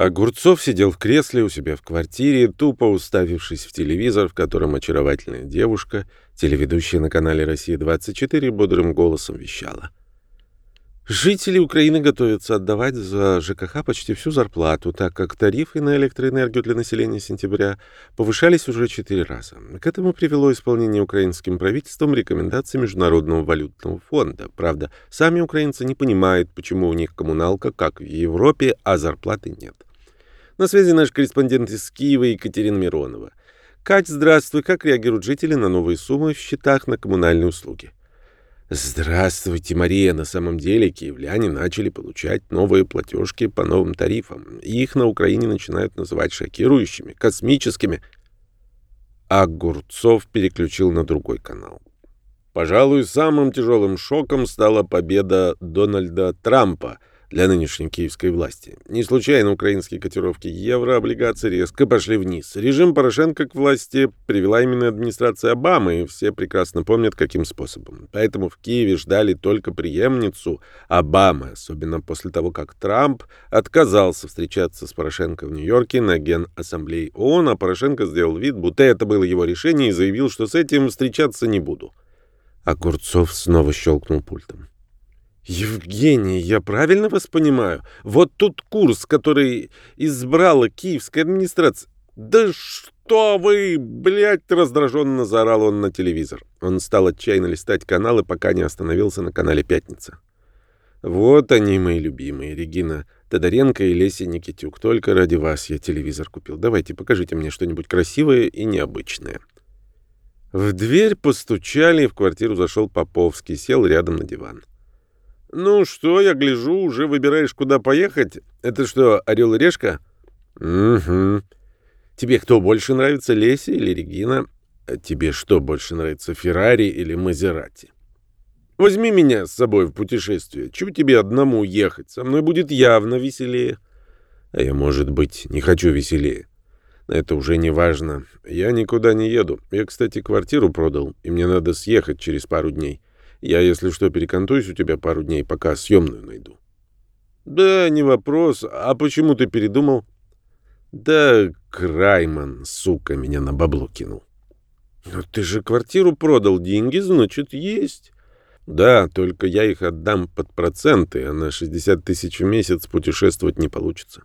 Огурцов сидел в кресле у себя в квартире, тупо уставившись в телевизор, в котором очаровательная девушка, телеведущая на канале «Россия-24», бодрым голосом вещала. Жители Украины готовятся отдавать за ЖКХ почти всю зарплату, так как тарифы на электроэнергию для населения сентября повышались уже четыре раза. К этому привело исполнение украинским правительством рекомендаций Международного валютного фонда. Правда, сами украинцы не понимают, почему у них коммуналка, как в Европе, а зарплаты нет. На связи наш корреспондент из Киева Екатерина Миронова. Кать, здравствуй. Как реагируют жители на новые суммы в счетах на коммунальные услуги? Здравствуйте, Мария. На самом деле киевляне начали получать новые платежки по новым тарифам. Их на Украине начинают называть шокирующими, космическими. Огурцов переключил на другой канал. Пожалуй, самым тяжелым шоком стала победа Дональда Трампа — для нынешней киевской власти. Не случайно украинские котировки еврооблигаций резко пошли вниз. Режим Порошенко к власти привела именно администрация Обамы, и все прекрасно помнят, каким способом. Поэтому в Киеве ждали только преемницу Обамы, особенно после того, как Трамп отказался встречаться с Порошенко в Нью-Йорке на Генассамблее ООН, а Порошенко сделал вид, будто это было его решение, и заявил, что с этим встречаться не буду. Огурцов снова щелкнул пультом. Евгений, я правильно вас понимаю? Вот тут курс, который избрала киевская администрация. Да что вы, блядь, раздраженно заорал он на телевизор. Он стал отчаянно листать каналы, пока не остановился на канале «Пятница». Вот они, мои любимые, Регина Тодоренко и Леся Никитюк. Только ради вас я телевизор купил. Давайте, покажите мне что-нибудь красивое и необычное. В дверь постучали, и в квартиру зашел Поповский, сел рядом на диван. «Ну что, я гляжу, уже выбираешь, куда поехать? Это что, Орел и Решка?» «Угу. Тебе кто больше нравится, Леся или Регина? А тебе что больше нравится, Феррари или Мазерати?» «Возьми меня с собой в путешествие. Чего тебе одному ехать? Со мной будет явно веселее». «А я, может быть, не хочу веселее». Это уже не важно. Я никуда не еду. Я, кстати, квартиру продал, и мне надо съехать через пару дней. Я, если что, перекантуюсь у тебя пару дней, пока съемную найду. Да, не вопрос. А почему ты передумал? Да, Крайман, сука, меня на бабло кинул. Но ты же квартиру продал, деньги, значит, есть. Да, только я их отдам под проценты, а на 60 тысяч в месяц путешествовать не получится.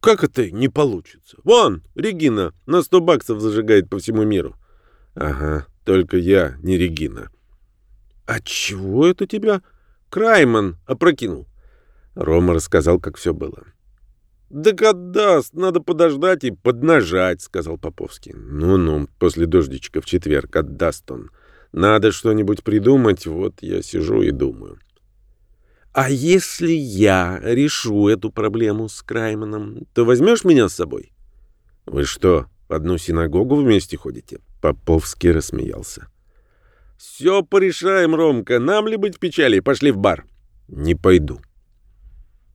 Как это не получится? Вон, Регина на 100 баксов зажигает по всему миру. Ага, только я не Регина. «А чего это тебя Крайман опрокинул?» Рома рассказал, как все было. «Да отдаст, надо подождать и поднажать», — сказал Поповский. «Ну-ну, после дождичка в четверг отдаст он. Надо что-нибудь придумать, вот я сижу и думаю». «А если я решу эту проблему с Крайманом, то возьмешь меня с собой?» «Вы что, в одну синагогу вместе ходите?» Поповский рассмеялся. «Все порешаем, Ромка. Нам ли быть в печали? Пошли в бар». «Не пойду».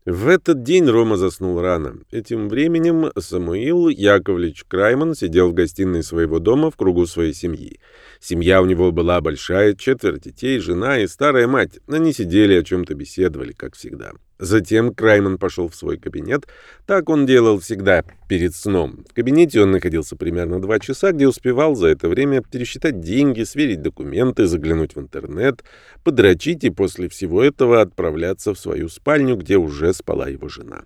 В этот день Рома заснул рано. Этим временем Самуил Яковлевич Крайман сидел в гостиной своего дома в кругу своей семьи. Семья у него была большая, четверо детей, жена и старая мать. Они сидели о чем-то беседовали, как всегда. Затем Крайман пошел в свой кабинет. Так он делал всегда перед сном. В кабинете он находился примерно два часа, где успевал за это время пересчитать деньги, сверить документы, заглянуть в интернет, подрочить и после всего этого отправляться в свою спальню, где уже спала его жена.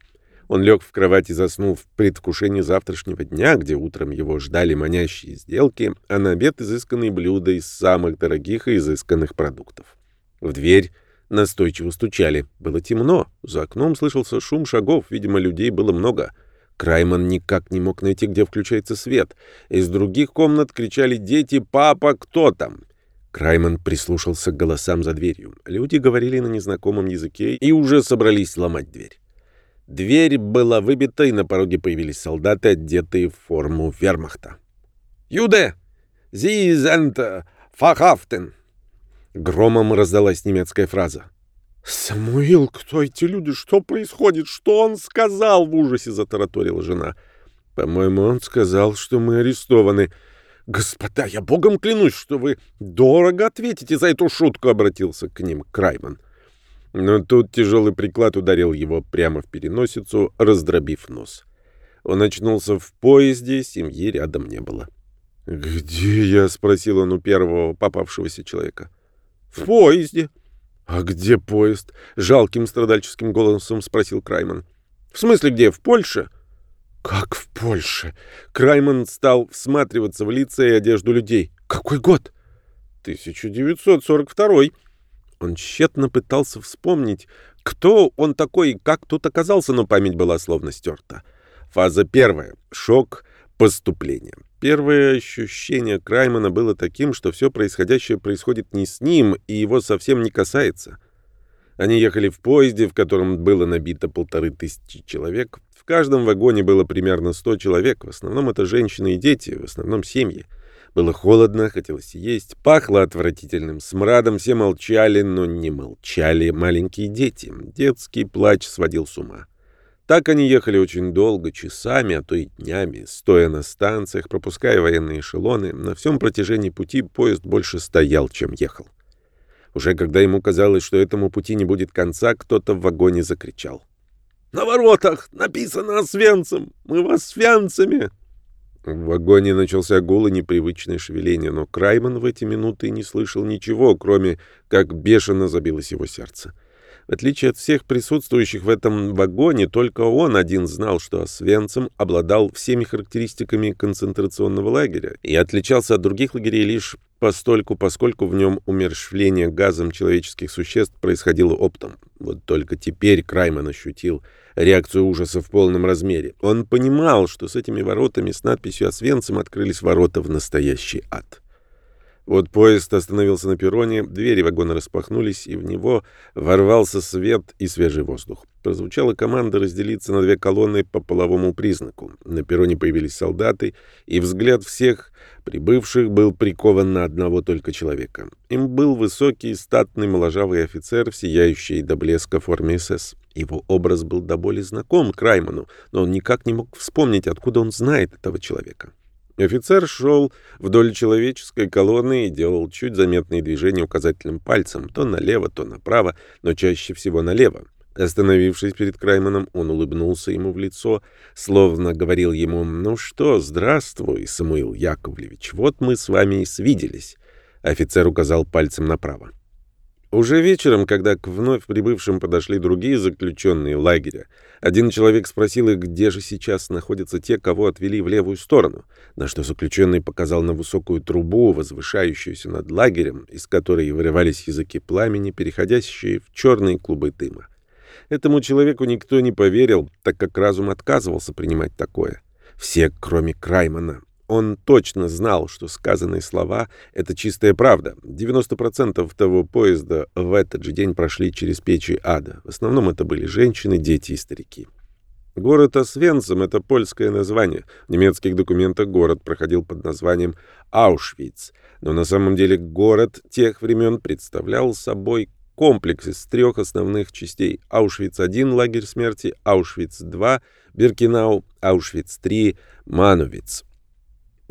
Он лег в кровать и заснул в предвкушении завтрашнего дня, где утром его ждали манящие сделки, а на обед изысканные блюда из самых дорогих и изысканных продуктов. В дверь Настойчиво стучали. Было темно. За окном слышался шум шагов. Видимо, людей было много. Крайман никак не мог найти, где включается свет. Из других комнат кричали дети «Папа, кто там?». Крайман прислушался к голосам за дверью. Люди говорили на незнакомом языке и уже собрались сломать дверь. Дверь была выбита, и на пороге появились солдаты, одетые в форму вермахта. «Юде! Sind verhaften!» Громом раздалась немецкая фраза. «Самуил, кто эти люди? Что происходит? Что он сказал?» — в ужасе затараторила жена. «По-моему, он сказал, что мы арестованы». «Господа, я богом клянусь, что вы дорого ответите за эту шутку», — обратился к ним Крайман. Но тут тяжелый приклад ударил его прямо в переносицу, раздробив нос. Он очнулся в поезде, семьи рядом не было. «Где я?» — спросил он у первого попавшегося человека. «В поезде». «А где поезд?» — жалким страдальческим голосом спросил Крайман. «В смысле где? В Польше?» «Как в Польше?» Крайман стал всматриваться в лица и одежду людей. «Какой год?» «1942». Он тщетно пытался вспомнить, кто он такой и как тут оказался, но память была словно стерта. Фаза первая. Шок поступления. Первое ощущение Краймана было таким, что все происходящее происходит не с ним и его совсем не касается. Они ехали в поезде, в котором было набито полторы тысячи человек. В каждом вагоне было примерно сто человек. В основном это женщины и дети, в основном семьи. Было холодно, хотелось есть, пахло отвратительным смрадом, все молчали, но не молчали маленькие дети. Детский плач сводил с ума. Так они ехали очень долго, часами, а то и днями, стоя на станциях, пропуская военные эшелоны. На всем протяжении пути поезд больше стоял, чем ехал. Уже когда ему казалось, что этому пути не будет конца, кто-то в вагоне закричал. «На воротах написано «Освенцем». Мы вас свянцами!» В вагоне начался гул и непривычное шевеление, но Крайман в эти минуты не слышал ничего, кроме как бешено забилось его сердце. В отличие от всех присутствующих в этом вагоне, только он один знал, что Освенцим обладал всеми характеристиками концентрационного лагеря и отличался от других лагерей лишь постольку, поскольку в нем умерщвление газом человеческих существ происходило оптом. Вот только теперь Крайман ощутил реакцию ужаса в полном размере. Он понимал, что с этими воротами с надписью «Освенцим» открылись ворота в настоящий ад. Вот поезд остановился на перроне, двери вагона распахнулись, и в него ворвался свет и свежий воздух. Прозвучала команда разделиться на две колонны по половому признаку. На перроне появились солдаты, и взгляд всех прибывших был прикован на одного только человека. Им был высокий, статный, моложавый офицер в сияющей до блеска форме СС. Его образ был до боли знаком Крайману, но он никак не мог вспомнить, откуда он знает этого человека. Офицер шел вдоль человеческой колонны и делал чуть заметные движения указательным пальцем, то налево, то направо, но чаще всего налево. Остановившись перед Крайманом, он улыбнулся ему в лицо, словно говорил ему «Ну что, здравствуй, Самуил Яковлевич, вот мы с вами и свиделись». Офицер указал пальцем направо. Уже вечером, когда к вновь прибывшим подошли другие заключенные лагеря, один человек спросил их, где же сейчас находятся те, кого отвели в левую сторону, на что заключенный показал на высокую трубу, возвышающуюся над лагерем, из которой вырывались языки пламени, переходящие в черные клубы дыма. Этому человеку никто не поверил, так как разум отказывался принимать такое. Все, кроме Краймана, он точно знал, что сказанные слова — это чистая правда. 90% того поезда в этот же день прошли через печи ада. В основном это были женщины, дети и старики. Город Освенцим — это польское название. В немецких документах город проходил под названием Аушвиц. Но на самом деле город тех времен представлял собой комплекс из трех основных частей. Аушвиц-1 — лагерь смерти, Аушвиц-2 — Биркинау, Аушвиц-3 — Мановиц.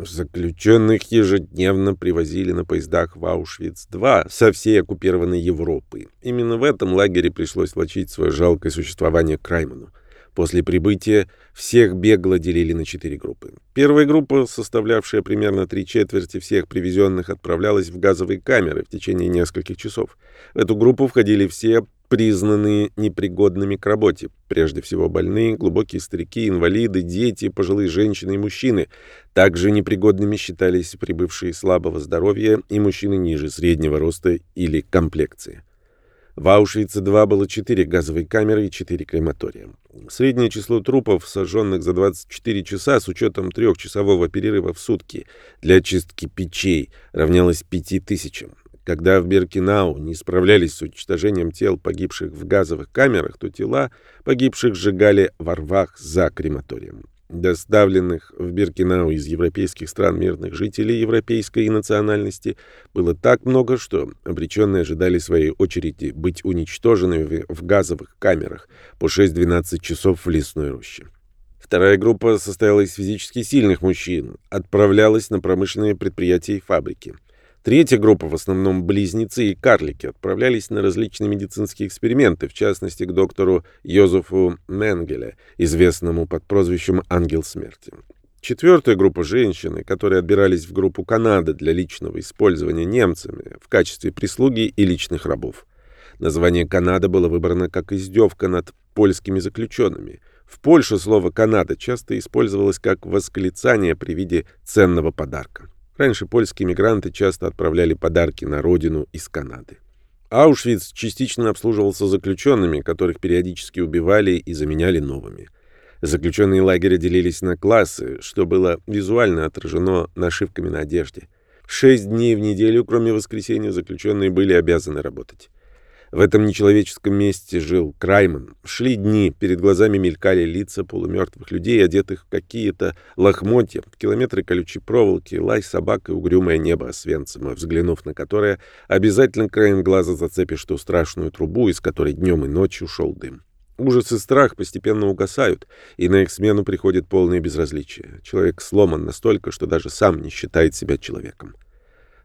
Заключенных ежедневно привозили на поездах в Аушвиц-2 со всей оккупированной Европы. Именно в этом лагере пришлось влачить свое жалкое существование Крайману. После прибытия всех бегло делили на четыре группы. Первая группа, составлявшая примерно три четверти всех привезенных, отправлялась в газовые камеры в течение нескольких часов. В эту группу входили все признанные непригодными к работе. Прежде всего больные, глубокие старики, инвалиды, дети, пожилые женщины и мужчины. Также непригодными считались прибывшие слабого здоровья и мужчины ниже среднего роста или комплекции. В Аушвице-2 было 4 газовые камеры и 4 крематория. Среднее число трупов, сожженных за 24 часа с учетом трехчасового перерыва в сутки для очистки печей, равнялось 5000. Когда в Беркинау не справлялись с уничтожением тел погибших в газовых камерах, то тела погибших сжигали во рвах за крематорием. Доставленных в Биркинау из европейских стран мирных жителей европейской национальности было так много, что обреченные ожидали своей очереди быть уничтоженными в газовых камерах по 6-12 часов в лесной роще. Вторая группа состояла из физически сильных мужчин, отправлялась на промышленные предприятия и фабрики. Третья группа, в основном близнецы и карлики, отправлялись на различные медицинские эксперименты, в частности к доктору Йозефу Менгеле, известному под прозвищем «Ангел смерти». Четвертая группа женщины, которые отбирались в группу Канады для личного использования немцами в качестве прислуги и личных рабов. Название Канада было выбрано как издевка над польскими заключенными. В Польше слово «Канада» часто использовалось как восклицание при виде ценного подарка. Раньше польские мигранты часто отправляли подарки на родину из Канады. Аушвиц частично обслуживался заключенными, которых периодически убивали и заменяли новыми. Заключенные лагеря делились на классы, что было визуально отражено нашивками на одежде. Шесть дней в неделю, кроме воскресенья, заключенные были обязаны работать. В этом нечеловеческом месте жил Крайман. Шли дни, перед глазами мелькали лица полумертвых людей, одетых в какие-то лохмотья, километры колючей проволоки, лай собак и угрюмое небо Освенцима, взглянув на которое, обязательно краем глаза зацепишь ту страшную трубу, из которой днем и ночью шел дым. Ужас и страх постепенно угасают, и на их смену приходит полное безразличие. Человек сломан настолько, что даже сам не считает себя человеком.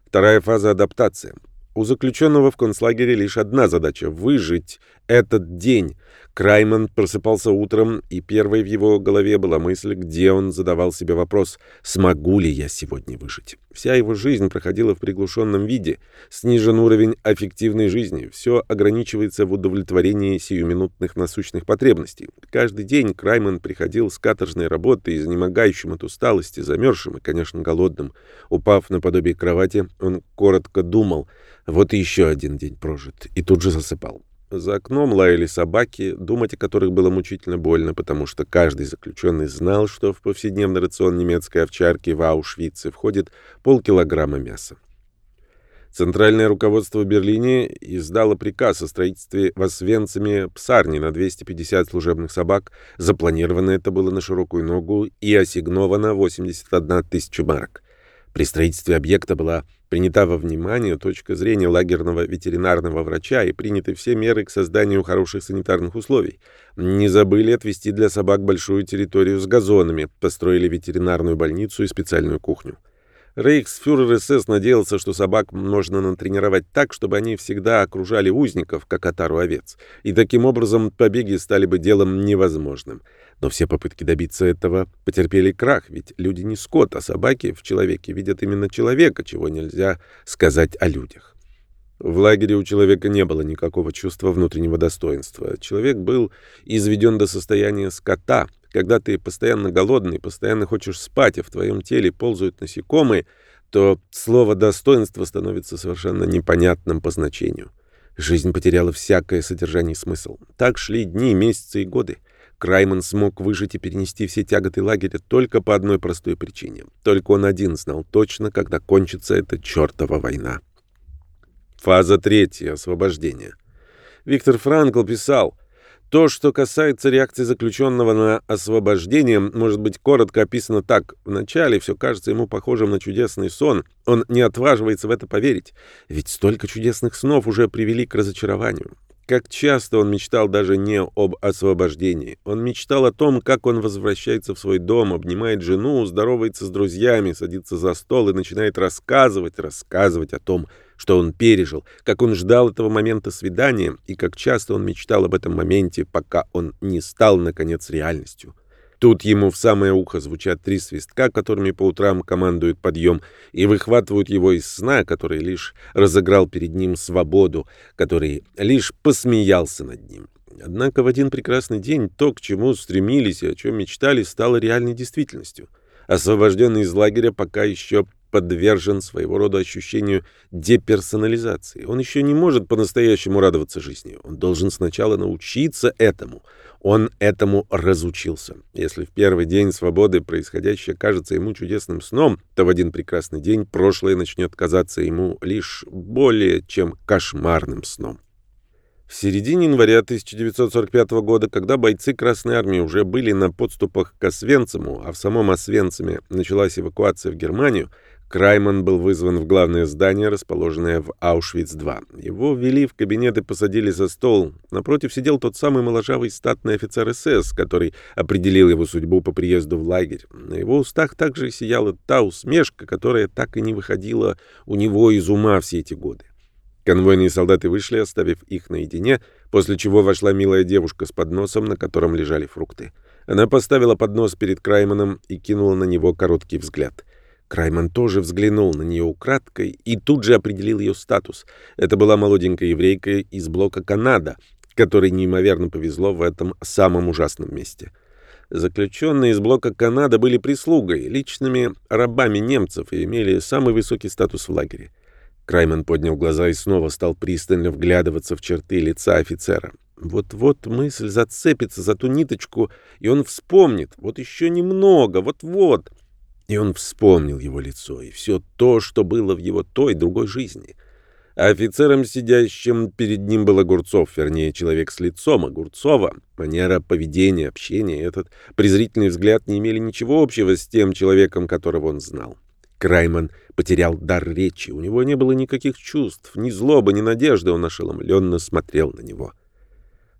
Вторая фаза — адаптация. У заключенного в концлагере лишь одна задача — выжить этот день. Крайман просыпался утром, и первой в его голове была мысль, где он задавал себе вопрос «Смогу ли я сегодня выжить?». Вся его жизнь проходила в приглушенном виде. Снижен уровень аффективной жизни. Все ограничивается в удовлетворении сиюминутных насущных потребностей. Каждый день Крайман приходил с каторжной работы, изнемогающим от усталости, замерзшим и, конечно, голодным. Упав на подобие кровати, он коротко думал «Вот и еще один день прожит», и тут же засыпал. За окном лаяли собаки, думать о которых было мучительно больно, потому что каждый заключенный знал, что в повседневный рацион немецкой овчарки в Аушвице входит полкилограмма мяса. Центральное руководство в Берлине издало приказ о строительстве в Освенциме псарни на 250 служебных собак. Запланировано это было на широкую ногу и ассигновано 81 тысяча марок. При строительстве объекта была принята во внимание точка зрения лагерного ветеринарного врача и приняты все меры к созданию хороших санитарных условий. Не забыли отвести для собак большую территорию с газонами, построили ветеринарную больницу и специальную кухню. Рейхсфюрер СС надеялся, что собак можно натренировать так, чтобы они всегда окружали узников, как отару овец, и таким образом побеги стали бы делом невозможным. Но все попытки добиться этого потерпели крах, ведь люди не скот, а собаки в человеке видят именно человека, чего нельзя сказать о людях. В лагере у человека не было никакого чувства внутреннего достоинства. Человек был изведен до состояния скота, когда ты постоянно голодный, постоянно хочешь спать, а в твоем теле ползают насекомые, то слово «достоинство» становится совершенно непонятным по значению. Жизнь потеряла всякое содержание и смысл. Так шли дни, месяцы и годы. Крайман смог выжить и перенести все тяготы лагеря только по одной простой причине. Только он один знал точно, когда кончится эта чертова война. Фаза третья. Освобождение. Виктор Франкл писал... То, что касается реакции заключенного на освобождение, может быть коротко описано так. Вначале все кажется ему похожим на чудесный сон. Он не отваживается в это поверить. Ведь столько чудесных снов уже привели к разочарованию. Как часто он мечтал даже не об освобождении. Он мечтал о том, как он возвращается в свой дом, обнимает жену, здоровается с друзьями, садится за стол и начинает рассказывать, рассказывать о том, он пережил, как он ждал этого момента свидания и как часто он мечтал об этом моменте, пока он не стал, наконец, реальностью. Тут ему в самое ухо звучат три свистка, которыми по утрам командуют подъем, и выхватывают его из сна, который лишь разыграл перед ним свободу, который лишь посмеялся над ним. Однако в один прекрасный день то, к чему стремились и о чем мечтали, стало реальной действительностью. Освобожденный из лагеря пока еще подвержен своего рода ощущению деперсонализации. Он еще не может по-настоящему радоваться жизни. Он должен сначала научиться этому. Он этому разучился. Если в первый день свободы происходящее кажется ему чудесным сном, то в один прекрасный день прошлое начнет казаться ему лишь более чем кошмарным сном. В середине января 1945 года, когда бойцы Красной Армии уже были на подступах к Освенциму, а в самом Освенциме началась эвакуация в Германию, Крайман был вызван в главное здание, расположенное в Аушвиц-2. Его ввели в кабинет и посадили за стол. Напротив сидел тот самый моложавый статный офицер СС, который определил его судьбу по приезду в лагерь. На его устах также сияла та усмешка, которая так и не выходила у него из ума все эти годы. Конвойные солдаты вышли, оставив их наедине, после чего вошла милая девушка с подносом, на котором лежали фрукты. Она поставила поднос перед Крайманом и кинула на него короткий взгляд — Крайман тоже взглянул на нее украдкой и тут же определил ее статус. Это была молоденькая еврейка из блока «Канада», которой неимоверно повезло в этом самом ужасном месте. Заключенные из блока «Канада» были прислугой, личными рабами немцев и имели самый высокий статус в лагере. Крайман поднял глаза и снова стал пристально вглядываться в черты лица офицера. Вот-вот мысль зацепится за ту ниточку, и он вспомнит. Вот еще немного, вот-вот. И он вспомнил его лицо и все то, что было в его той другой жизни. А офицером, сидящим перед ним, был Огурцов, вернее, человек с лицом Огурцова. Манера поведения, общения, этот презрительный взгляд не имели ничего общего с тем человеком, которого он знал. Крайман потерял дар речи, у него не было никаких чувств, ни злобы, ни надежды, он ошеломленно смотрел на него.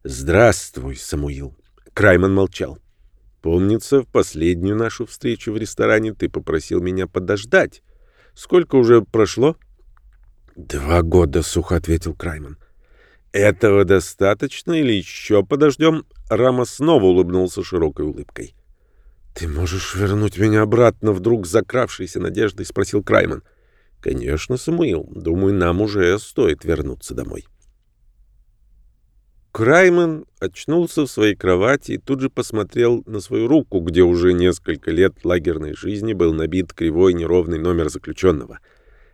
«Здравствуй, Самуил!» Крайман молчал. Помнится, в последнюю нашу встречу в ресторане ты попросил меня подождать. Сколько уже прошло? Два года, сухо ответил Крайман. Этого достаточно или еще подождем? Рама снова улыбнулся широкой улыбкой. Ты можешь вернуть меня обратно, вдруг закравшейся надеждой спросил Крайман. Конечно, Самуил. Думаю, нам уже стоит вернуться домой. Крайман очнулся в своей кровати и тут же посмотрел на свою руку, где уже несколько лет лагерной жизни был набит кривой неровный номер заключенного.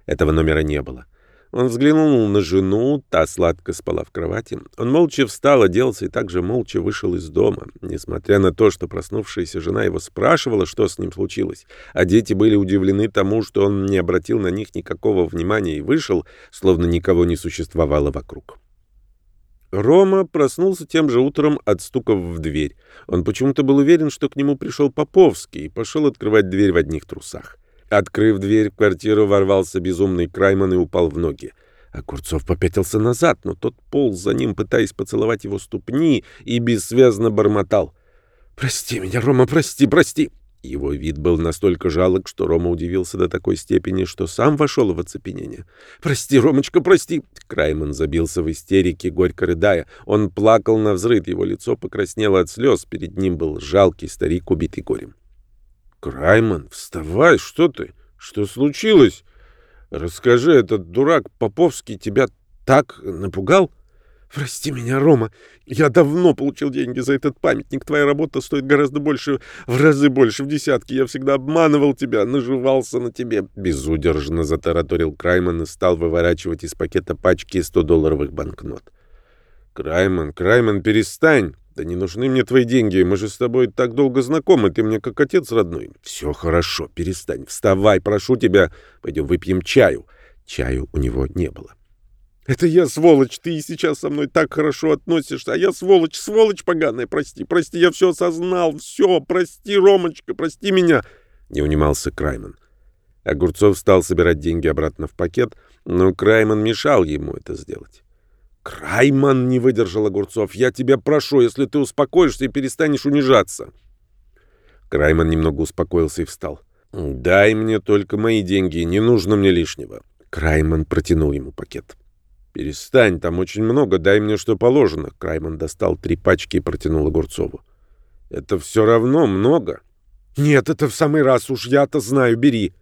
Этого номера не было. Он взглянул на жену, та сладко спала в кровати. Он молча встал, оделся и также молча вышел из дома. Несмотря на то, что проснувшаяся жена его спрашивала, что с ним случилось, а дети были удивлены тому, что он не обратил на них никакого внимания и вышел, словно никого не существовало вокруг. Рома проснулся тем же утром от стуков в дверь. Он почему-то был уверен, что к нему пришел Поповский, и пошел открывать дверь в одних трусах. Открыв дверь, в квартиру ворвался безумный Крайман и упал в ноги. А Курцов попятился назад, но тот полз за ним, пытаясь поцеловать его ступни, и бессвязно бормотал. «Прости меня, Рома, прости, прости!» Его вид был настолько жалок, что Рома удивился до такой степени, что сам вошел в оцепенение. «Прости, Ромочка, прости!» Крайман забился в истерике, горько рыдая. Он плакал на взрыв, его лицо покраснело от слез. Перед ним был жалкий старик, убитый горем. «Крайман, вставай! Что ты? Что случилось? Расскажи, этот дурак Поповский тебя так напугал?» «Прости меня, Рома. Я давно получил деньги за этот памятник. Твоя работа стоит гораздо больше, в разы больше, в десятки. Я всегда обманывал тебя, наживался на тебе». Безудержно затараторил Крайман и стал выворачивать из пакета пачки 100-долларовых банкнот. «Крайман, Крайман, перестань. Да не нужны мне твои деньги. Мы же с тобой так долго знакомы. Ты мне как отец родной. Все хорошо, перестань. Вставай, прошу тебя. Пойдем выпьем чаю». Чаю у него не было. Это я сволочь, ты и сейчас со мной так хорошо относишься, а я сволочь, сволочь поганая, прости, прости, я все осознал, все, прости, Ромочка, прости меня, не унимался Крайман. Огурцов стал собирать деньги обратно в пакет, но Крайман мешал ему это сделать. «Крайман!» — не выдержал Огурцов. «Я тебя прошу, если ты успокоишься и перестанешь унижаться». Крайман немного успокоился и встал. «Дай мне только мои деньги, не нужно мне лишнего». Крайман протянул ему пакет. «Перестань, там очень много, дай мне что положено». Крайман достал три пачки и протянул Огурцову. «Это все равно много». «Нет, это в самый раз, уж я-то знаю, бери».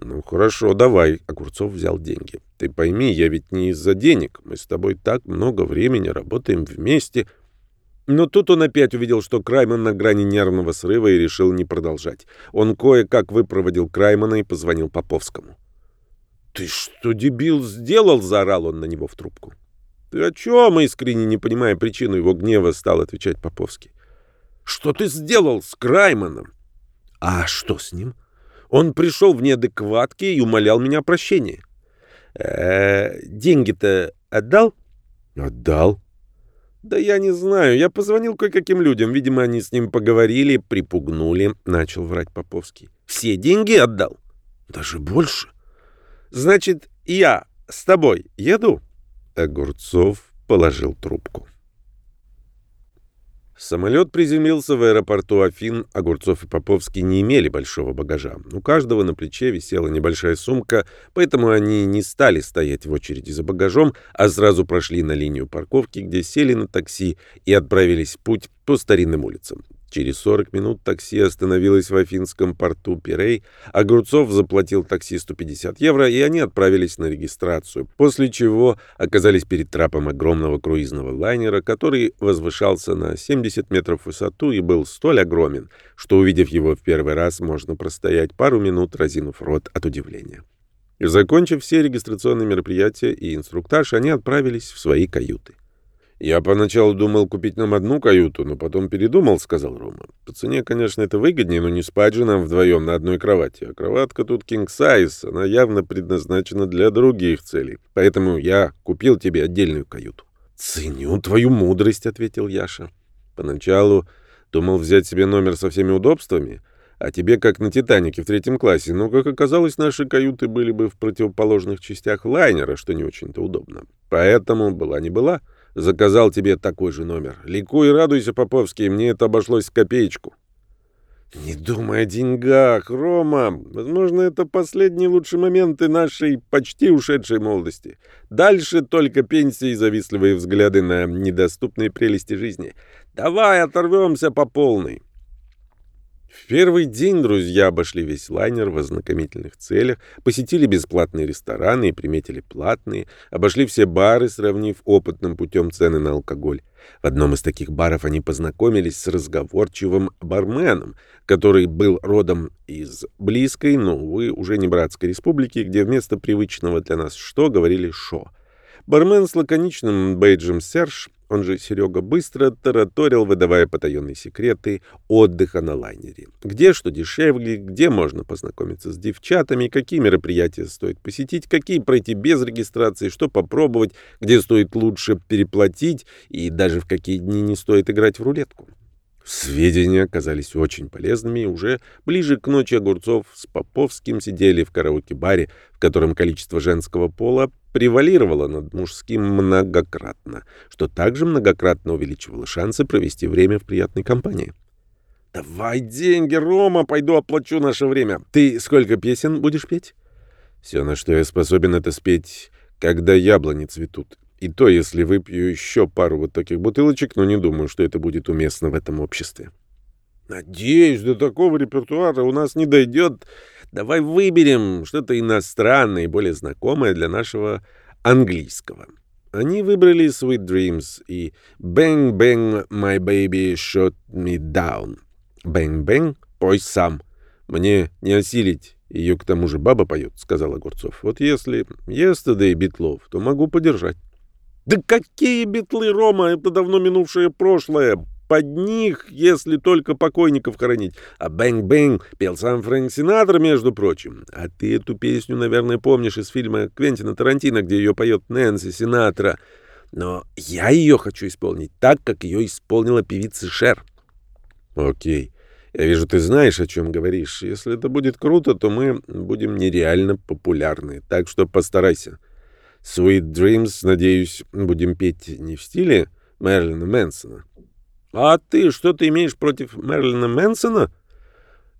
«Ну хорошо, давай». Огурцов взял деньги. «Ты пойми, я ведь не из-за денег. Мы с тобой так много времени работаем вместе». Но тут он опять увидел, что Крайман на грани нервного срыва и решил не продолжать. Он кое-как выпроводил Краймана и позвонил Поповскому. «Ты что, дебил, сделал?» — заорал он на него в трубку. «Ты о чем?» — искренне не понимая причину его гнева, стал отвечать Поповский. «Что ты сделал с Крайманом?» «А что с ним?» «Он пришел в неадекватке и умолял меня о прощении». «Э, «Деньги-то отдал?» «Отдал». «Да я не знаю. Я позвонил кое-каким людям. Видимо, они с ним поговорили, припугнули», — начал врать Поповский. «Все деньги отдал?» Даже больше? Значит, я с тобой еду? Огурцов положил трубку. Самолет приземлился в аэропорту Афин, Огурцов и Поповский не имели большого багажа. У каждого на плече висела небольшая сумка, поэтому они не стали стоять в очереди за багажом, а сразу прошли на линию парковки, где сели на такси и отправились в путь по старинным улицам. Через 40 минут такси остановилось в афинском порту Пирей, Огурцов заплатил таксисту 50 евро, и они отправились на регистрацию, после чего оказались перед трапом огромного круизного лайнера, который возвышался на 70 метров в высоту и был столь огромен, что, увидев его в первый раз, можно простоять пару минут, разинув рот от удивления. Закончив все регистрационные мероприятия и инструктаж, они отправились в свои каюты. «Я поначалу думал купить нам одну каюту, но потом передумал», — сказал Рома. «По цене, конечно, это выгоднее, но не спать же нам вдвоем на одной кровати. А кроватка тут king size, она явно предназначена для других целей. Поэтому я купил тебе отдельную каюту». «Ценю твою мудрость», — ответил Яша. «Поначалу думал взять себе номер со всеми удобствами, а тебе как на «Титанике» в третьем классе, но, как оказалось, наши каюты были бы в противоположных частях лайнера, что не очень-то удобно. Поэтому была не была». Заказал тебе такой же номер. Ликуй и радуйся, Поповский, мне это обошлось копеечку. Не думай о деньгах, Рома. Возможно, это последние лучшие моменты нашей почти ушедшей молодости. Дальше только пенсия и завистливые взгляды на недоступные прелести жизни. Давай оторвемся по полной. В первый день друзья обошли весь лайнер в ознакомительных целях, посетили бесплатные рестораны и приметили платные, обошли все бары, сравнив опытным путем цены на алкоголь. В одном из таких баров они познакомились с разговорчивым барменом, который был родом из близкой, но, увы, уже не братской республики, где вместо привычного для нас «что» говорили «шо». Бармен с лаконичным бейджем «Серж» он же Серега, быстро тараторил, выдавая потаенные секреты отдыха на лайнере. Где что дешевле, где можно познакомиться с девчатами, какие мероприятия стоит посетить, какие пройти без регистрации, что попробовать, где стоит лучше переплатить и даже в какие дни не стоит играть в рулетку. Сведения оказались очень полезными, и уже ближе к ночи Огурцов с Поповским сидели в караоке-баре, в котором количество женского пола превалировало над мужским многократно, что также многократно увеличивало шансы провести время в приятной компании. «Давай деньги, Рома, пойду оплачу наше время. Ты сколько песен будешь петь?» «Все, на что я способен, это спеть, когда яблони цветут. И то, если выпью еще пару вот таких бутылочек, но не думаю, что это будет уместно в этом обществе. Надеюсь, до такого репертуара у нас не дойдет. Давай выберем что-то иностранное и более знакомое для нашего английского. Они выбрали Sweet Dreams и Bang Bang My Baby Shot Me Down. Bang Bang, пой сам. Мне не осилить. Ее к тому же баба поет, сказал Огурцов. Вот если Yesterday Битлов, то могу подержать. Да какие битлы, Рома, это давно минувшее прошлое. Под них, если только покойников хоронить. А «Bang Bang» пел сам Фрэнк Синатра, между прочим. А ты эту песню, наверное, помнишь из фильма Квентина Тарантино, где ее поет Нэнси Синатра. Но я ее хочу исполнить так, как ее исполнила певица Шер. Окей. Я вижу, ты знаешь, о чем говоришь. Если это будет круто, то мы будем нереально популярны. Так что постарайся. Sweet Dreams, надеюсь, будем петь не в стиле Мерлина Мэнсона. А ты что ты имеешь против Мерлина Мэнсона?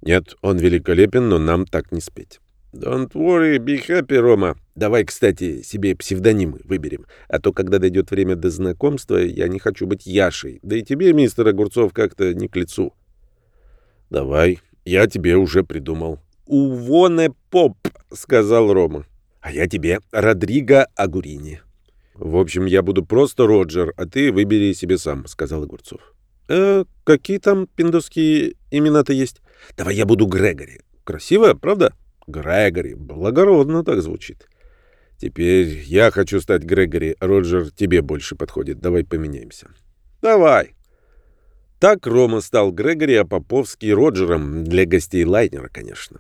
Нет, он великолепен, но нам так не спеть. Don't worry, be happy, Рома. Давай, кстати, себе псевдонимы выберем. А то, когда дойдет время до знакомства, я не хочу быть Яшей. Да и тебе, мистер Огурцов, как-то не к лицу. Давай, я тебе уже придумал. Увоне Поп, сказал Рома. А я тебе Родриго Агурини. В общем, я буду просто Роджер, а ты выбери себе сам, сказал Огурцов. Э, какие там пиндосские имена-то есть? Давай я буду Грегори. Красиво, правда? Грегори. Благородно так звучит. Теперь я хочу стать Грегори. Роджер тебе больше подходит. Давай поменяемся. Давай. Так Рома стал Грегори, а Поповский Роджером для гостей лайнера, конечно.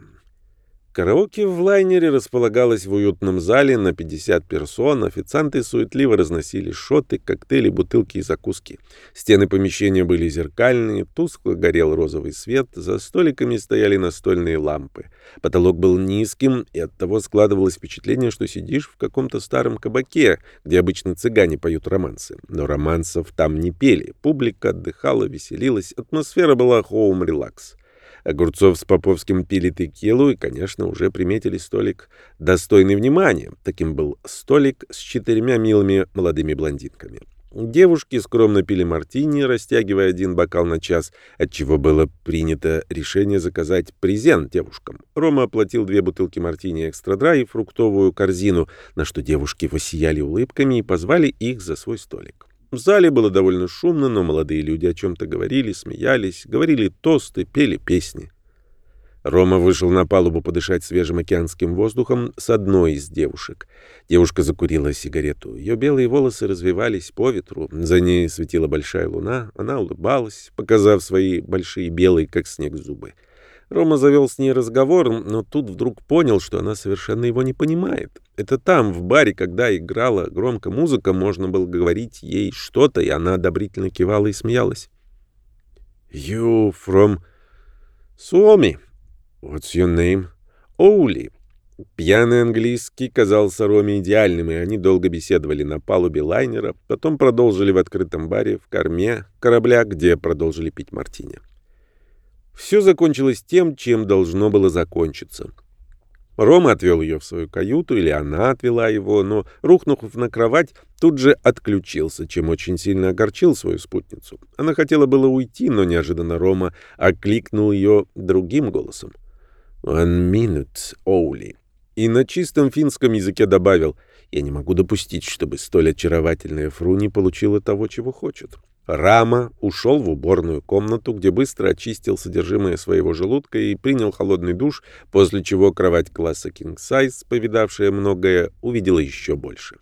Караоке в лайнере располагалось в уютном зале на 50 персон. Официанты суетливо разносили шоты, коктейли, бутылки и закуски. Стены помещения были зеркальные, тускло горел розовый свет, за столиками стояли настольные лампы. Потолок был низким, и оттого складывалось впечатление, что сидишь в каком-то старом кабаке, где обычно цыгане поют романсы. Но романсов там не пели. Публика отдыхала, веселилась, атмосфера была home relax. Огурцов с Поповским пили текилу и, конечно, уже приметили столик достойный внимания. Таким был столик с четырьмя милыми молодыми блондинками. Девушки скромно пили мартини, растягивая один бокал на час, отчего было принято решение заказать презент девушкам. Рома оплатил две бутылки мартини экстра-драй и фруктовую корзину, на что девушки воссияли улыбками и позвали их за свой столик. В зале было довольно шумно, но молодые люди о чем-то говорили, смеялись, говорили тосты, пели песни. Рома вышел на палубу подышать свежим океанским воздухом с одной из девушек. Девушка закурила сигарету. Ее белые волосы развивались по ветру. За ней светила большая луна. Она улыбалась, показав свои большие белые, как снег, зубы. Рома завел с ней разговор, но тут вдруг понял, что она совершенно его не понимает. Это там, в баре, когда играла громко музыка, можно было говорить ей что-то, и она одобрительно кивала и смеялась. «You from Suomi? What's your name?» «Оули». Пьяный английский казался Роме идеальным, и они долго беседовали на палубе лайнера, потом продолжили в открытом баре в корме корабля, где продолжили пить мартини. Все закончилось тем, чем должно было закончиться. Рома отвел ее в свою каюту, или она отвела его, но, рухнув на кровать, тут же отключился, чем очень сильно огорчил свою спутницу. Она хотела было уйти, но неожиданно Рома окликнул ее другим голосом. «One minute, Оули». И на чистом финском языке добавил «Я не могу допустить, чтобы столь очаровательная Фру не получила того, чего хочет». Рама ушел в уборную комнату, где быстро очистил содержимое своего желудка и принял холодный душ, после чего кровать класса King Size, повидавшая многое, увидела еще больше.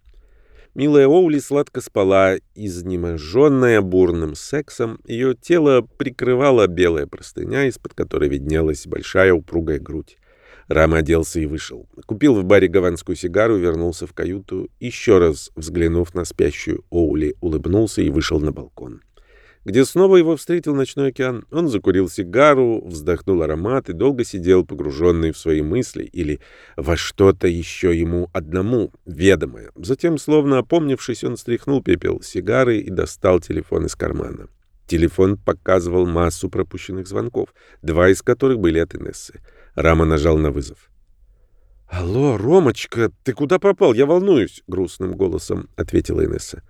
Милая Оули сладко спала, изнеможенная бурным сексом. Ее тело прикрывала белая простыня, из-под которой виднелась большая упругая грудь. Рам оделся и вышел. Купил в баре гаванскую сигару, вернулся в каюту, еще раз взглянув на спящую Оули, улыбнулся и вышел на балкон. Где снова его встретил ночной океан. Он закурил сигару, вздохнул аромат и долго сидел, погруженный в свои мысли или во что-то еще ему одному, ведомое. Затем, словно опомнившись, он стряхнул пепел сигары и достал телефон из кармана. Телефон показывал массу пропущенных звонков, два из которых были от Инессы. Рама нажал на вызов. «Алло, Ромочка, ты куда пропал? Я волнуюсь», — грустным голосом ответила Инесса.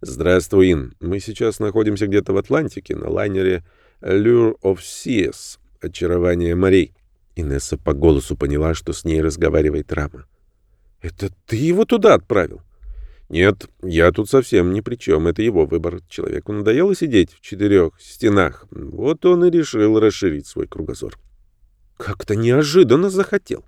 «Здравствуй, Ин. Мы сейчас находимся где-то в Атлантике, на лайнере Lure of Seas, очарование морей». Инесса по голосу поняла, что с ней разговаривает Рама. «Это ты его туда отправил?» «Нет, я тут совсем ни при чем. Это его выбор. Человеку надоело сидеть в четырех стенах. Вот он и решил расширить свой кругозор». Как-то неожиданно захотел.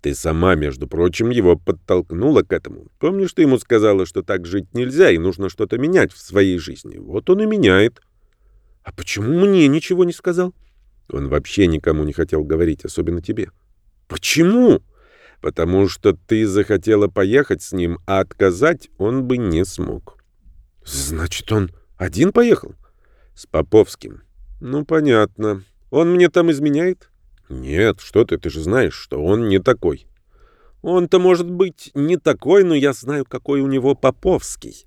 Ты сама, между прочим, его подтолкнула к этому. Помнишь, ты ему сказала, что так жить нельзя и нужно что-то менять в своей жизни? Вот он и меняет. А почему мне ничего не сказал? Он вообще никому не хотел говорить, особенно тебе. Почему? Потому что ты захотела поехать с ним, а отказать он бы не смог. Значит, он один поехал? С Поповским. Ну, понятно. Он мне там изменяет? «Нет, что ты, ты же знаешь, что он не такой». «Он-то, может быть, не такой, но я знаю, какой у него Поповский».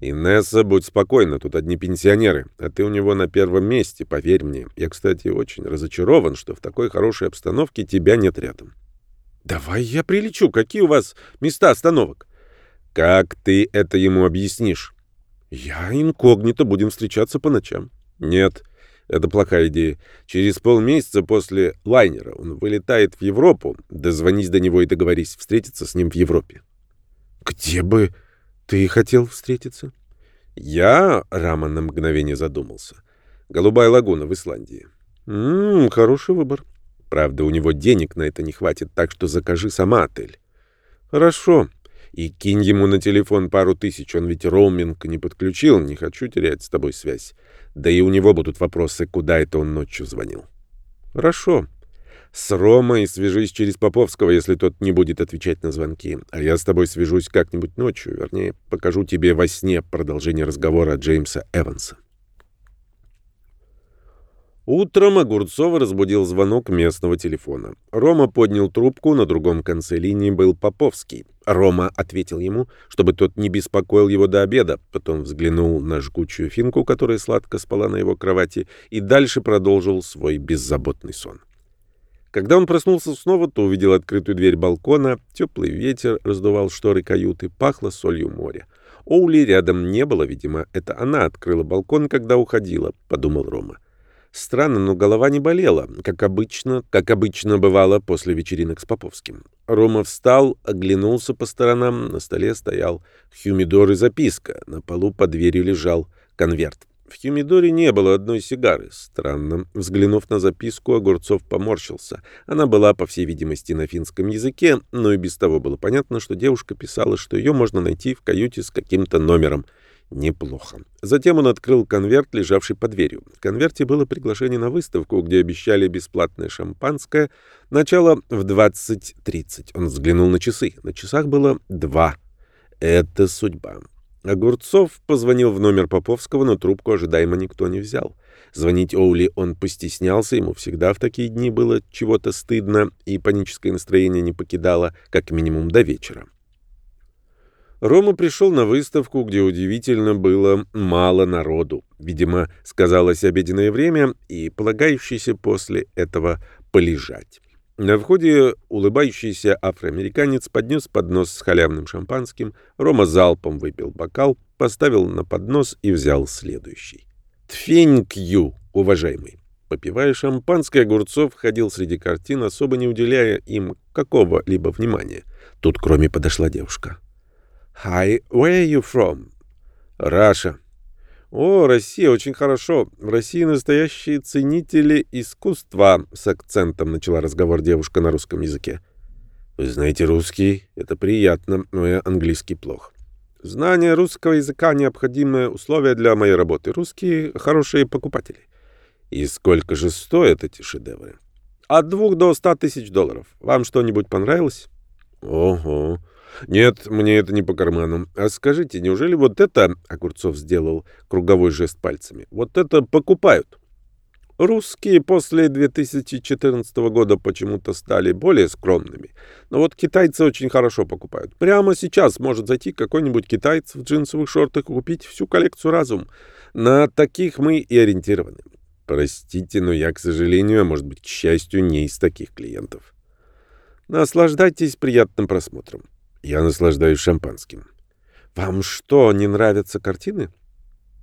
«Инесса, будь спокойна, тут одни пенсионеры, а ты у него на первом месте, поверь мне. Я, кстати, очень разочарован, что в такой хорошей обстановке тебя нет рядом». «Давай я прилечу. Какие у вас места остановок?» «Как ты это ему объяснишь?» «Я инкогнито будем встречаться по ночам». «Нет». Это плохая идея. Через полмесяца после лайнера он вылетает в Европу. Дозвонись до него и договорись встретиться с ним в Европе. Где бы ты хотел встретиться? Я, Раман на мгновение задумался. Голубая лагуна в Исландии. Ммм, хороший выбор. Правда, у него денег на это не хватит, так что закажи сама отель. Хорошо. И кинь ему на телефон пару тысяч, он ведь роуминг не подключил, не хочу терять с тобой связь. Да и у него будут вопросы, куда это он ночью звонил. Хорошо. с Ромой свяжись через Поповского, если тот не будет отвечать на звонки. А я с тобой свяжусь как-нибудь ночью. Вернее, покажу тебе во сне продолжение разговора Джеймса Эванса. Утром Огурцова разбудил звонок местного телефона. Рома поднял трубку, на другом конце линии был Поповский. Рома ответил ему, чтобы тот не беспокоил его до обеда, потом взглянул на жгучую финку, которая сладко спала на его кровати, и дальше продолжил свой беззаботный сон. Когда он проснулся снова, то увидел открытую дверь балкона, теплый ветер раздувал шторы каюты, пахло солью моря. Оули рядом не было, видимо, это она открыла балкон, когда уходила, подумал Рома. Странно, но голова не болела, как обычно, как обычно бывало после вечеринок с Поповским. Рома встал, оглянулся по сторонам, на столе стоял хюмидор и записка, на полу под дверью лежал конверт. В Хюмидоре не было одной сигары. Странно. Взглянув на записку, Огурцов поморщился. Она была, по всей видимости, на финском языке, но и без того было понятно, что девушка писала, что ее можно найти в каюте с каким-то номером. Неплохо. Затем он открыл конверт, лежавший под дверью. В конверте было приглашение на выставку, где обещали бесплатное шампанское. Начало в 20.30. Он взглянул на часы. На часах было два. Это судьба. Огурцов позвонил в номер Поповского, но трубку ожидаемо никто не взял. Звонить Оули он постеснялся, ему всегда в такие дни было чего-то стыдно, и паническое настроение не покидало как минимум до вечера. Рома пришел на выставку, где удивительно было мало народу. Видимо, сказалось обеденное время и полагающееся после этого полежать. На входе улыбающийся афроамериканец поднес поднос с халявным шампанским, Рома залпом выпил бокал, поставил на поднос и взял следующий. «Тфенькью, уважаемый!» Попивая шампанское, Огурцов ходил среди картин, особо не уделяя им какого-либо внимания. Тут кроме подошла девушка. «Hi, where are you from?» «Раша». «О, Россия, очень хорошо. В России настоящие ценители искусства», — с акцентом начала разговор девушка на русском языке. «Вы знаете русский? Это приятно, но я английский плохо». «Знание русского языка — необходимое условие для моей работы. Русские — хорошие покупатели». «И сколько же стоят эти шедевры?» «От двух до ста тысяч долларов. Вам что-нибудь понравилось?» «Ого». «Нет, мне это не по карманам. А скажите, неужели вот это...» — Огурцов сделал круговой жест пальцами. «Вот это покупают?» Русские после 2014 года почему-то стали более скромными. Но вот китайцы очень хорошо покупают. Прямо сейчас может зайти какой-нибудь китаец в джинсовых шортах и купить всю коллекцию разум. На таких мы и ориентированы. Простите, но я, к сожалению, а может быть, к счастью, не из таких клиентов. Наслаждайтесь приятным просмотром. Я наслаждаюсь шампанским. Вам что, не нравятся картины?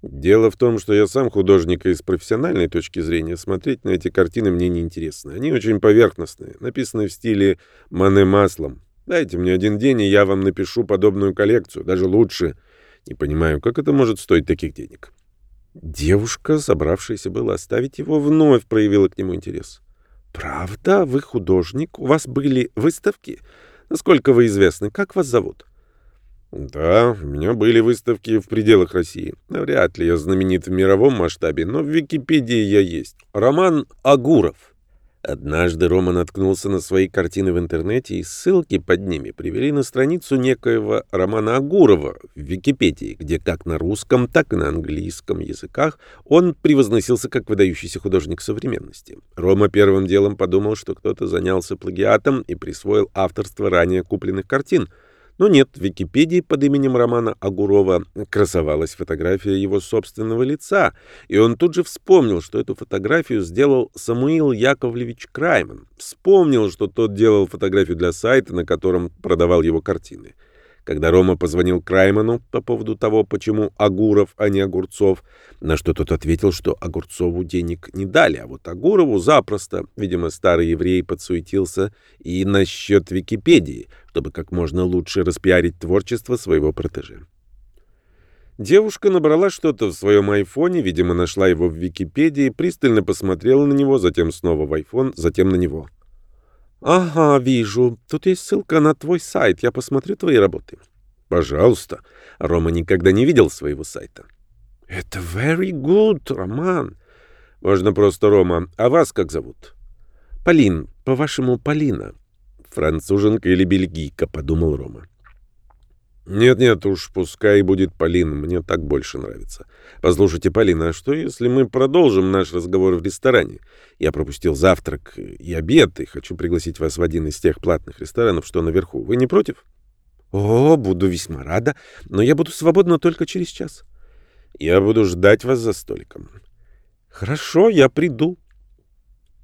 Дело в том, что я сам художник, и с профессиональной точки зрения смотреть на эти картины мне не интересно. Они очень поверхностные, написаны в стиле мане маслом. Дайте мне один день, и я вам напишу подобную коллекцию, даже лучше. Не понимаю, как это может стоить таких денег. Девушка, собравшаяся было оставить его, вновь проявила к нему интерес. «Правда? Вы художник? У вас были выставки?» Насколько вы известны, как вас зовут? Да, у меня были выставки в пределах России. Вряд ли я знаменит в мировом масштабе, но в Википедии я есть. Роман Агуров. Однажды Рома наткнулся на свои картины в интернете, и ссылки под ними привели на страницу некоего Романа Агурова в Википедии, где как на русском, так и на английском языках он превозносился как выдающийся художник современности. Рома первым делом подумал, что кто-то занялся плагиатом и присвоил авторство ранее купленных картин — но нет, в Википедии под именем Романа Агурова красовалась фотография его собственного лица, и он тут же вспомнил, что эту фотографию сделал Самуил Яковлевич Крайман. Вспомнил, что тот делал фотографию для сайта, на котором продавал его картины. Когда Рома позвонил Крайману по поводу того, почему Агуров, а не Огурцов, на что тот ответил, что Огурцову денег не дали, а вот Агурову запросто. Видимо, старый еврей подсуетился и насчет Википедии, чтобы как можно лучше распиарить творчество своего протеже. Девушка набрала что-то в своем айфоне, видимо, нашла его в Википедии, пристально посмотрела на него, затем снова в айфон, затем на него. «Ага, вижу. Тут есть ссылка на твой сайт. Я посмотрю твои работы». «Пожалуйста». Рома никогда не видел своего сайта. «Это very good, Роман». «Можно просто Рома. А вас как зовут?» Полин, по-вашему, Полина. Француженка или бельгийка, подумал Рома. «Нет-нет, уж пускай будет Полин, мне так больше нравится. Послушайте, Полина, а что, если мы продолжим наш разговор в ресторане? Я пропустил завтрак и обед, и хочу пригласить вас в один из тех платных ресторанов, что наверху. Вы не против?» «О, буду весьма рада, но я буду свободна только через час». «Я буду ждать вас за столиком». «Хорошо, я приду».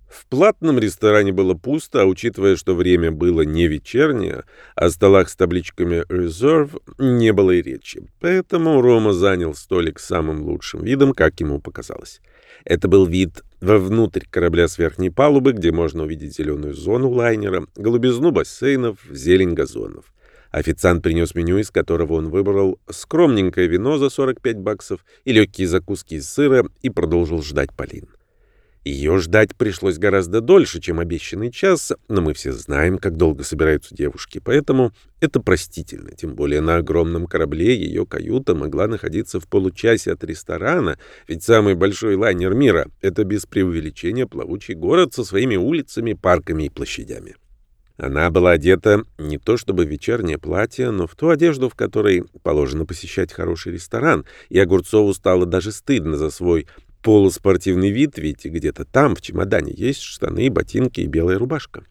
В платном ресторане было пусто, а учитывая, что время было не вечернее, о столах с табличками «Reserve» не было и речи. Поэтому Рома занял столик самым лучшим видом, как ему показалось. Это был вид вовнутрь корабля с верхней палубы, где можно увидеть зеленую зону лайнера, голубизну бассейнов, зелень газонов. Официант принес меню, из которого он выбрал скромненькое вино за 45 баксов и легкие закуски из сыра, и продолжил ждать Полин. Ее ждать пришлось гораздо дольше, чем обещанный час, но мы все знаем, как долго собираются девушки, поэтому это простительно. Тем более на огромном корабле ее каюта могла находиться в получасе от ресторана, ведь самый большой лайнер мира — это без преувеличения плавучий город со своими улицами, парками и площадями. Она была одета не то чтобы в вечернее платье, но в ту одежду, в которой положено посещать хороший ресторан, и Огурцову стало даже стыдно за свой полуспортивный вид, ведь где-то там, в чемодане, есть штаны, ботинки и белая рубашка.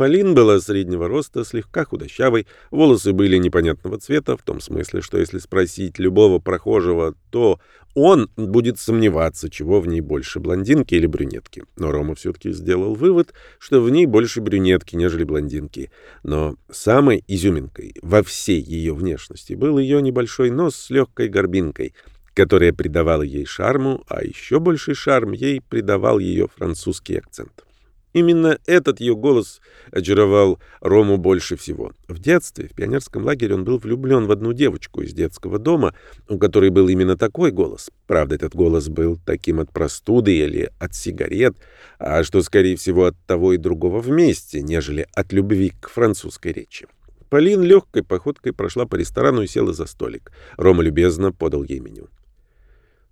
Полин была среднего роста, слегка худощавой, волосы были непонятного цвета, в том смысле, что если спросить любого прохожего, то он будет сомневаться, чего в ней больше, блондинки или брюнетки. Но Рома все-таки сделал вывод, что в ней больше брюнетки, нежели блондинки. Но самой изюминкой во всей ее внешности был ее небольшой нос с легкой горбинкой — которая придавала ей шарму, а еще больший шарм ей придавал ее французский акцент. Именно этот ее голос очаровал Рому больше всего. В детстве, в пионерском лагере, он был влюблен в одну девочку из детского дома, у которой был именно такой голос. Правда, этот голос был таким от простуды или от сигарет, а что, скорее всего, от того и другого вместе, нежели от любви к французской речи. Полин легкой походкой прошла по ресторану и села за столик. Рома любезно подал ей меню.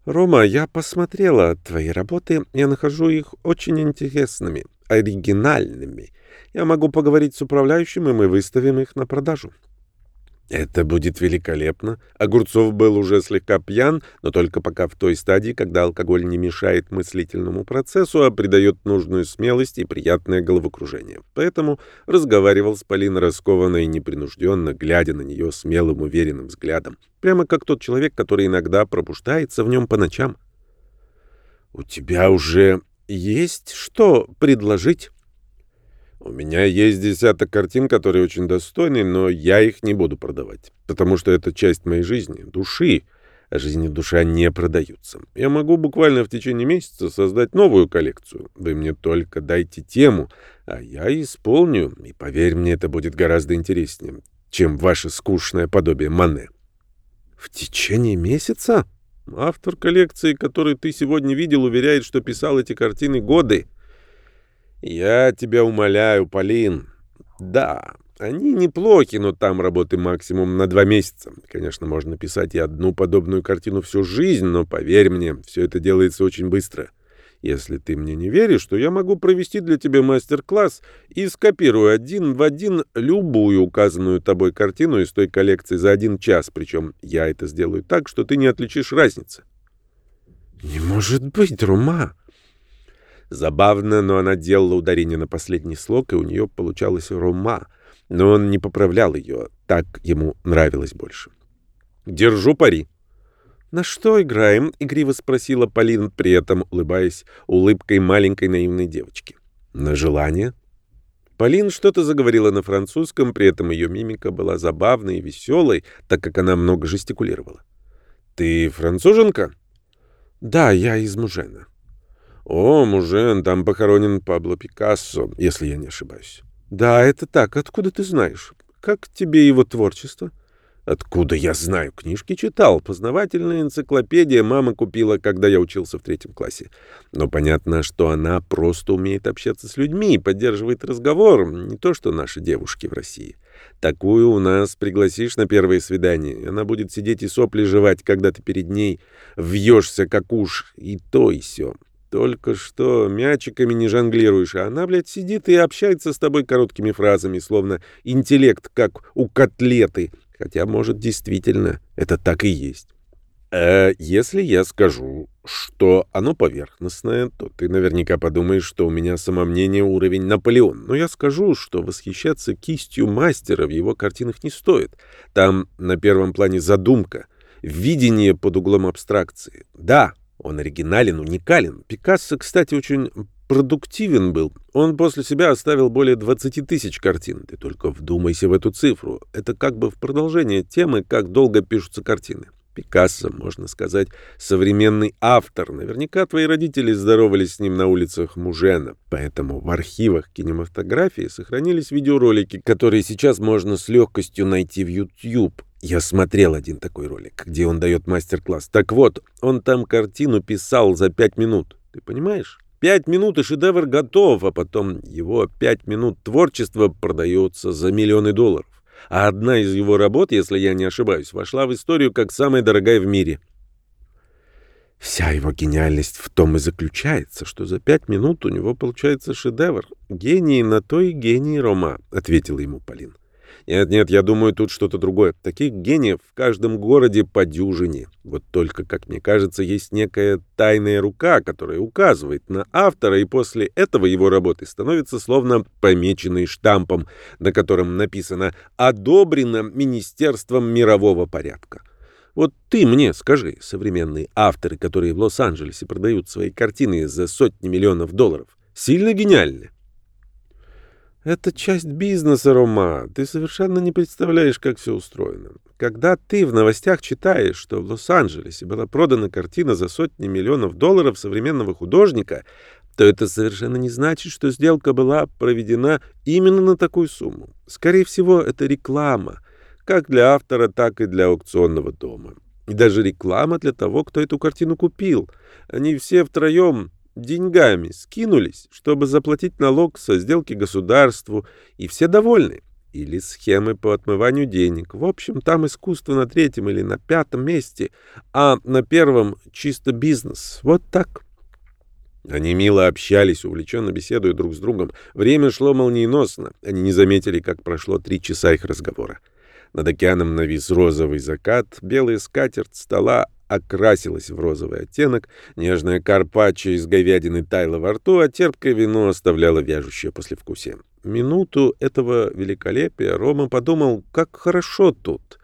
«Рома, я посмотрела твои работы. Я нахожу их очень интересными, оригинальными. Я могу поговорить с управляющим, и мы выставим их на продажу». Это будет великолепно. Огурцов был уже слегка пьян, но только пока в той стадии, когда алкоголь не мешает мыслительному процессу, а придает нужную смелость и приятное головокружение. Поэтому разговаривал с Полиной раскованно и непринужденно, глядя на нее смелым, уверенным взглядом. Прямо как тот человек, который иногда пробуждается в нем по ночам. «У тебя уже есть что предложить?» У меня есть десяток картин, которые очень достойны, но я их не буду продавать, потому что это часть моей жизни, души, а жизнь и душа не продаются. Я могу буквально в течение месяца создать новую коллекцию. Вы мне только дайте тему, а я исполню, и поверь мне, это будет гораздо интереснее, чем ваше скучное подобие Мане. В течение месяца? Автор коллекции, который ты сегодня видел, уверяет, что писал эти картины годы. «Я тебя умоляю, Полин. Да, они неплохи, но там работы максимум на два месяца. Конечно, можно писать и одну подобную картину всю жизнь, но поверь мне, все это делается очень быстро. Если ты мне не веришь, то я могу провести для тебя мастер-класс и скопирую один в один любую указанную тобой картину из той коллекции за один час, причем я это сделаю так, что ты не отличишь разницы». «Не может быть, Рума!» Забавно, но она делала ударение на последний слог, и у нее получалось «рома», но он не поправлял ее, так ему нравилось больше. «Держу пари». «На что играем?» — игриво спросила Полин, при этом улыбаясь улыбкой маленькой наивной девочки. «На желание?» Полин что-то заговорила на французском, при этом ее мимика была забавной и веселой, так как она много жестикулировала. «Ты француженка?» «Да, я из Мужена». «О, Мужен, там похоронен Пабло Пикассо, если я не ошибаюсь». «Да, это так. Откуда ты знаешь? Как тебе его творчество?» «Откуда я знаю? Книжки читал. Познавательная энциклопедия мама купила, когда я учился в третьем классе. Но понятно, что она просто умеет общаться с людьми, поддерживает разговор, не то что наши девушки в России. Такую у нас пригласишь на первое свидание, она будет сидеть и сопли жевать, когда ты перед ней вьешься, как уж, и то, и сё. Только что мячиками не жонглируешь, а она, блядь, сидит и общается с тобой короткими фразами, словно интеллект, как у котлеты. Хотя, может, действительно, это так и есть. А если я скажу, что оно поверхностное, то ты наверняка подумаешь, что у меня самомнение уровень Наполеон. Но я скажу, что восхищаться кистью мастера в его картинах не стоит. Там на первом плане задумка, видение под углом абстракции. Да, он оригинален, уникален. Пикассо, кстати, очень продуктивен был. Он после себя оставил более 20 тысяч картин. Ты только вдумайся в эту цифру. Это как бы в продолжение темы, как долго пишутся картины. Пикассо, можно сказать, современный автор. Наверняка твои родители здоровались с ним на улицах Мужена. Поэтому в архивах кинематографии сохранились видеоролики, которые сейчас можно с легкостью найти в YouTube. Я смотрел один такой ролик, где он дает мастер-класс. Так вот, он там картину писал за пять минут. Ты понимаешь? Пять минут и шедевр готов, а потом его пять минут творчества продается за миллионы долларов а одна из его работ, если я не ошибаюсь, вошла в историю как самая дорогая в мире. Вся его гениальность в том и заключается, что за пять минут у него получается шедевр. Гений на то и гений Рома, — ответила ему Полин. Нет-нет, я думаю, тут что-то другое. Таких гениев в каждом городе по дюжине. Вот только, как мне кажется, есть некая тайная рука, которая указывает на автора, и после этого его работы становится словно помеченной штампом, на котором написано «Одобрено Министерством мирового порядка». Вот ты мне скажи, современные авторы, которые в Лос-Анджелесе продают свои картины за сотни миллионов долларов, сильно гениальны? Это часть бизнеса, Рома. Ты совершенно не представляешь, как все устроено. Когда ты в новостях читаешь, что в Лос-Анджелесе была продана картина за сотни миллионов долларов современного художника, то это совершенно не значит, что сделка была проведена именно на такую сумму. Скорее всего, это реклама, как для автора, так и для аукционного дома. И даже реклама для того, кто эту картину купил. Они все втроем деньгами скинулись, чтобы заплатить налог со сделки государству, и все довольны. Или схемы по отмыванию денег. В общем, там искусство на третьем или на пятом месте, а на первом чисто бизнес. Вот так. Они мило общались, увлеченно беседуя друг с другом. Время шло молниеносно. Они не заметили, как прошло три часа их разговора. Над океаном навис розовый закат, белая скатерть стола окрасилась в розовый оттенок, нежная карпаччо из говядины таяла во рту, а терпкое вино оставляло вяжущее послевкусие. Минуту этого великолепия Рома подумал, как хорошо тут.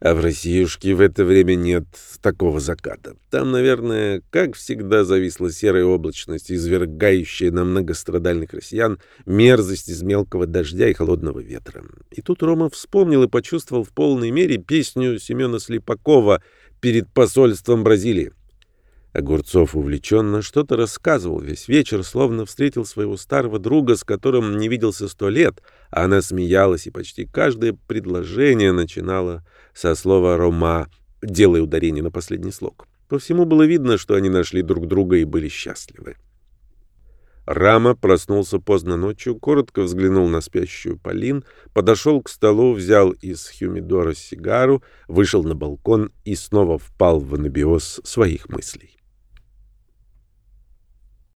А в Россиюшке в это время нет такого заката. Там, наверное, как всегда, зависла серая облачность, извергающая на многострадальных россиян мерзость из мелкого дождя и холодного ветра. И тут Рома вспомнил и почувствовал в полной мере песню Семена Слепакова перед посольством Бразилии. Огурцов увлеченно что-то рассказывал весь вечер, словно встретил своего старого друга, с которым не виделся сто лет, а она смеялась, и почти каждое предложение начинало со слова «Рома», делая ударение на последний слог. По всему было видно, что они нашли друг друга и были счастливы. Рама проснулся поздно ночью, коротко взглянул на спящую Полин, подошел к столу, взял из хюмидора сигару, вышел на балкон и снова впал в анабиоз своих мыслей.